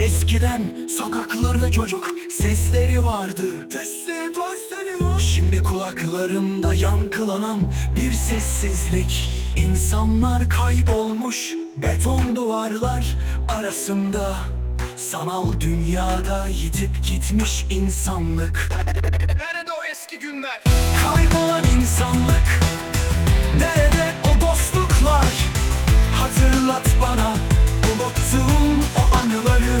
Eskiden sokaklarda çocuk sesleri vardı. Şimdi kulaklarımda yankılanan bir sessizlik. İnsanlar kaybolmuş beton duvarlar arasında. Sanal dünyada yitip gitmiş insanlık. Nerede o eski günler? Kaybolan insanlık anıları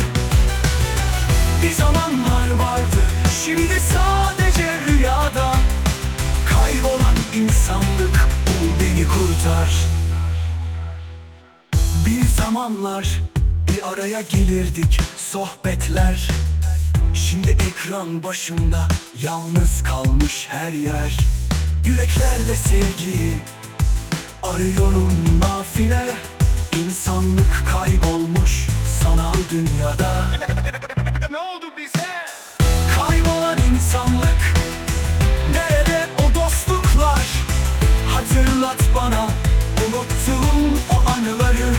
Bir zamanlar vardı Şimdi sadece rüyada. Kaybolan insanlık Bul beni kurtar. Bir zamanlar Bir araya gelirdik Sohbetler. Şimdi ekran başında yalnız kalmış her yer. Yüreklerde sevgiyi arıyorum nafile. İnsanlık kaybolmuş sanal dünyada. Ne oldu bize? Kaybolan insanlık. Nerede o dostluklar? Hatırlat bana Unuttuğum o anıları.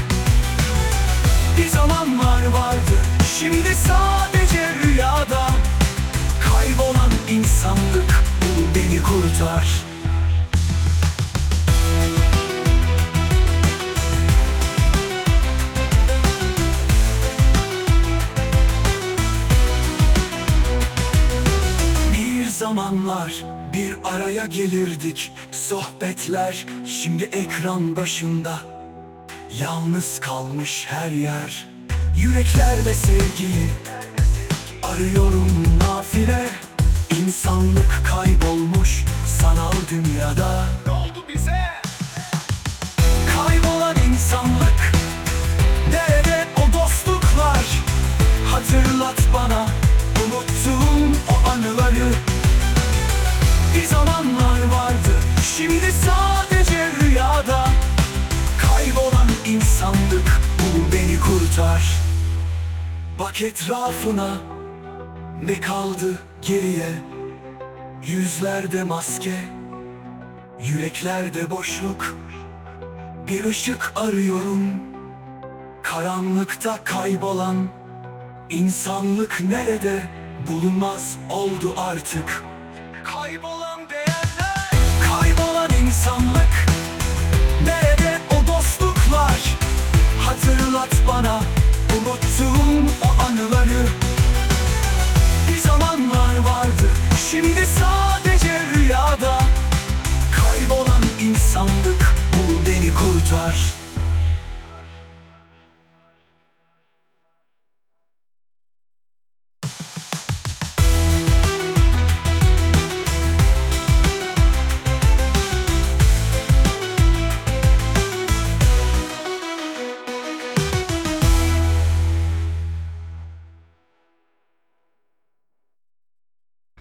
Bir zamanlar vardı Şimdi sadece zamanlar bir araya gelirdik. Sohbetler şimdi ekran başında. Yalnız kalmış her yer. Yüreklerde sevgiyi Arıyorum nafile. İnsanlık kaybolmuş zamanlar vardı. Şimdi sadece rüyada Kaybolan insanlık Bul beni kurtar. Bak etrafına Ne kaldı geriye? Yüzlerde maske Yüreklerde boşluk. Bir ışık arıyorum. Karanlıkta kaybolan insanlık nerede? Bulunmaz oldu artık Şimdi sadece rüyada Kaybolan insanlık Bul beni kurtar